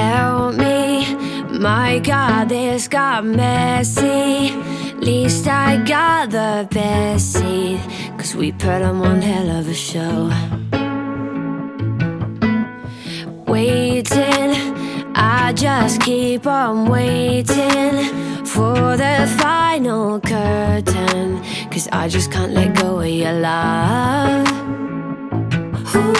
Help me, my God, this got messy. Least I got the best seat, cause we put on one hell of a show. Waiting, I just keep on waiting for the final curtain, cause I just can't let go of your love. Ooh.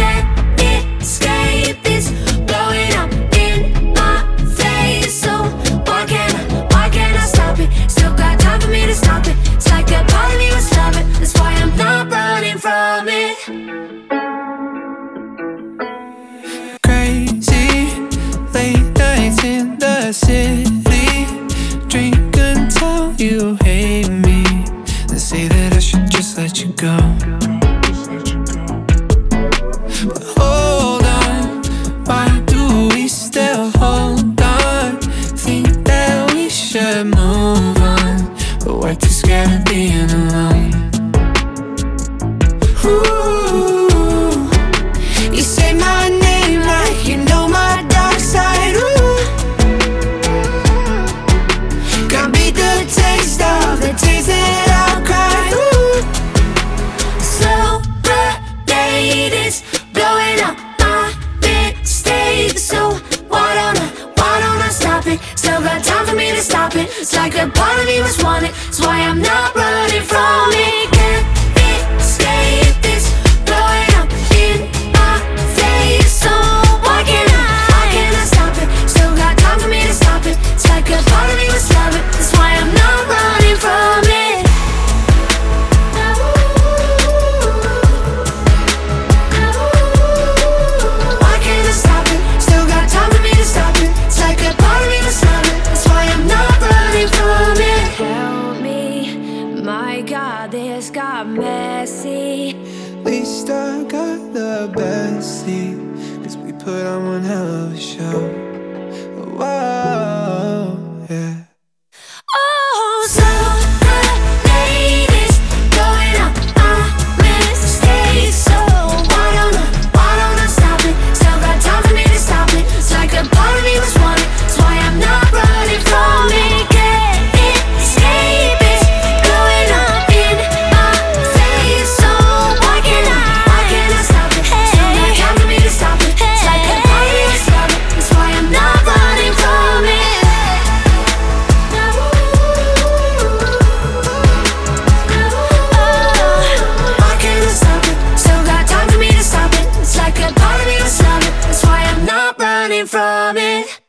that city Drink until you hate me. Say that I should just let you go. But popping. It's like a part of me was wanted. That's why I'm not. from it.